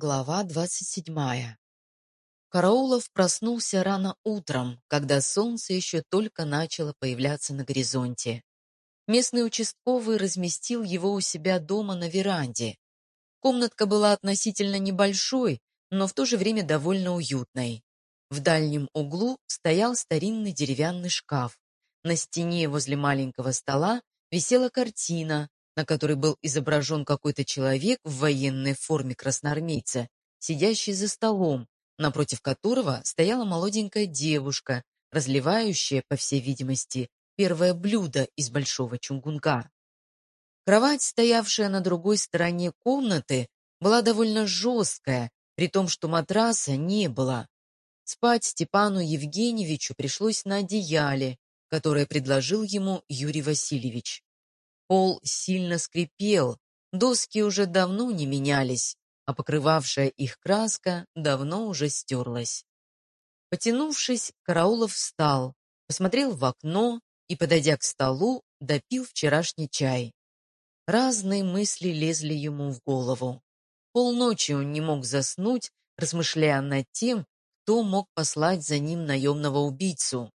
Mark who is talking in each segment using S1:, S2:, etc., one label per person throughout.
S1: Глава двадцать седьмая. Караулов проснулся рано утром, когда солнце еще только начало появляться на горизонте. Местный участковый разместил его у себя дома на веранде. Комнатка была относительно небольшой, но в то же время довольно уютной. В дальнем углу стоял старинный деревянный шкаф. На стене возле маленького стола висела картина, на которой был изображен какой-то человек в военной форме красноармейца, сидящий за столом, напротив которого стояла молоденькая девушка, разливающая, по всей видимости, первое блюдо из большого чунгунга. Кровать, стоявшая на другой стороне комнаты, была довольно жесткая, при том, что матраса не было. Спать Степану Евгеньевичу пришлось на одеяле, которое предложил ему Юрий Васильевич. Пол сильно скрипел, доски уже давно не менялись, а покрывавшая их краска давно уже стерлась. Потянувшись, Караулов встал, посмотрел в окно и, подойдя к столу, допил вчерашний чай. Разные мысли лезли ему в голову. Полночи он не мог заснуть, размышляя над тем, кто мог послать за ним наемного убийцу.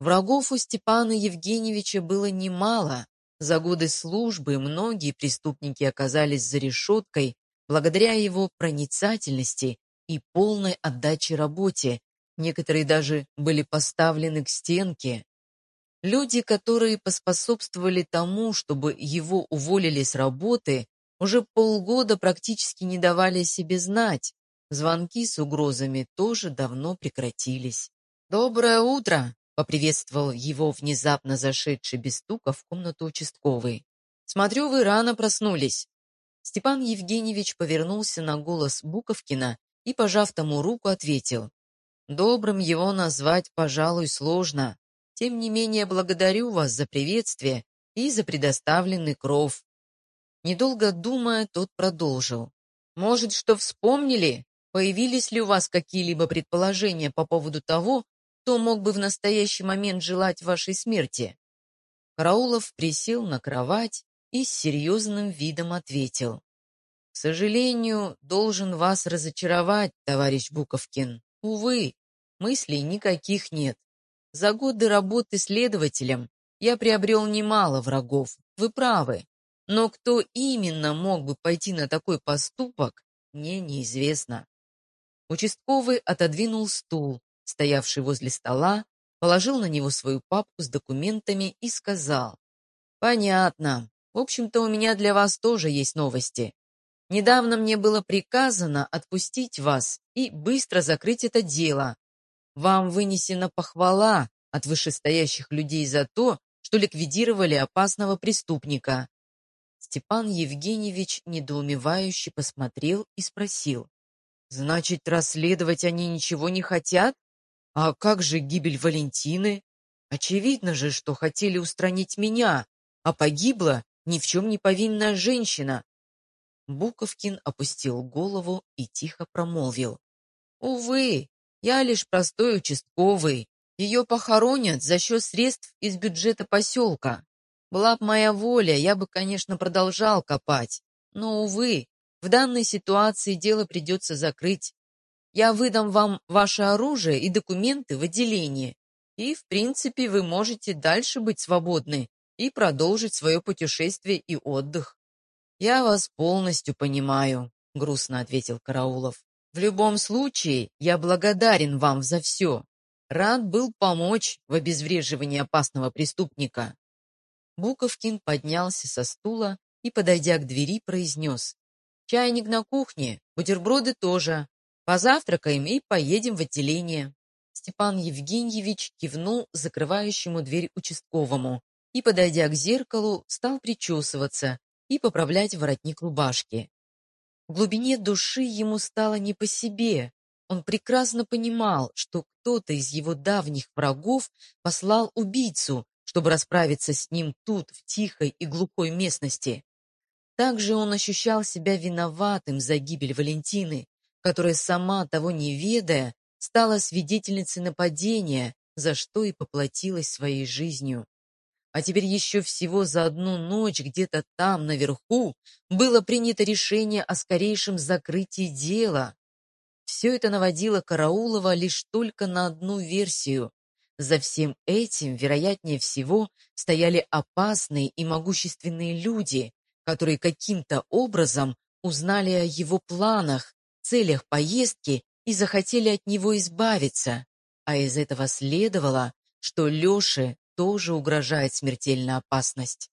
S1: Врагов у Степана Евгеньевича было немало, за годы службы многие преступники оказались за решеткой благодаря его проницательности и полной отдаче работе. Некоторые даже были поставлены к стенке. Люди, которые поспособствовали тому, чтобы его уволили с работы, уже полгода практически не давали себе знать. Звонки с угрозами тоже давно прекратились. «Доброе утро!» Поприветствовал его внезапно зашедший без стука в комнату участковый. «Смотрю, вы рано проснулись». Степан Евгеньевич повернулся на голос Буковкина и, пожав тому руку, ответил. «Добрым его назвать, пожалуй, сложно. Тем не менее, благодарю вас за приветствие и за предоставленный кров». Недолго думая, тот продолжил. «Может, что вспомнили? Появились ли у вас какие-либо предположения по поводу того, кто мог бы в настоящий момент желать вашей смерти?» Караулов присел на кровать и с серьезным видом ответил. «К сожалению, должен вас разочаровать, товарищ Буковкин. Увы, мыслей никаких нет. За годы работы следователем я приобрел немало врагов, вы правы. Но кто именно мог бы пойти на такой поступок, мне неизвестно». Участковый отодвинул стул, стоявший возле стола, положил на него свою папку с документами и сказал. «Понятно. В общем-то, у меня для вас тоже есть новости. Недавно мне было приказано отпустить вас и быстро закрыть это дело. Вам вынесена похвала от вышестоящих людей за то, что ликвидировали опасного преступника». Степан Евгеньевич недоумевающе посмотрел и спросил. «Значит, расследовать они ничего не хотят?» А как же гибель Валентины? Очевидно же, что хотели устранить меня, а погибла ни в чем не повинная женщина. Буковкин опустил голову и тихо промолвил. «Увы, я лишь простой участковый. Ее похоронят за счет средств из бюджета поселка. Была б моя воля, я бы, конечно, продолжал копать. Но, увы, в данной ситуации дело придется закрыть. Я выдам вам ваше оружие и документы в отделение, и, в принципе, вы можете дальше быть свободны и продолжить свое путешествие и отдых. Я вас полностью понимаю, грустно ответил Караулов. В любом случае, я благодарен вам за все. Рад был помочь в обезвреживании опасного преступника. Буковкин поднялся со стула и, подойдя к двери, произнес. «Чайник на кухне, бутерброды тоже, Позавтракаем и поедем в отделение. Степан Евгеньевич кивнул закрывающему дверь участковому и, подойдя к зеркалу, стал причесываться и поправлять воротник рубашки. В глубине души ему стало не по себе. Он прекрасно понимал, что кто-то из его давних врагов послал убийцу, чтобы расправиться с ним тут, в тихой и глухой местности. Также он ощущал себя виноватым за гибель Валентины, которая сама, того не ведая, стала свидетельницей нападения, за что и поплатилась своей жизнью. А теперь еще всего за одну ночь где-то там, наверху, было принято решение о скорейшем закрытии дела. Все это наводило Караулова лишь только на одну версию. За всем этим, вероятнее всего, стояли опасные и могущественные люди, которые каким-то образом узнали о его планах, целях поездки и захотели от него избавиться. А из этого следовало, что Леше тоже угрожает смертельная опасность.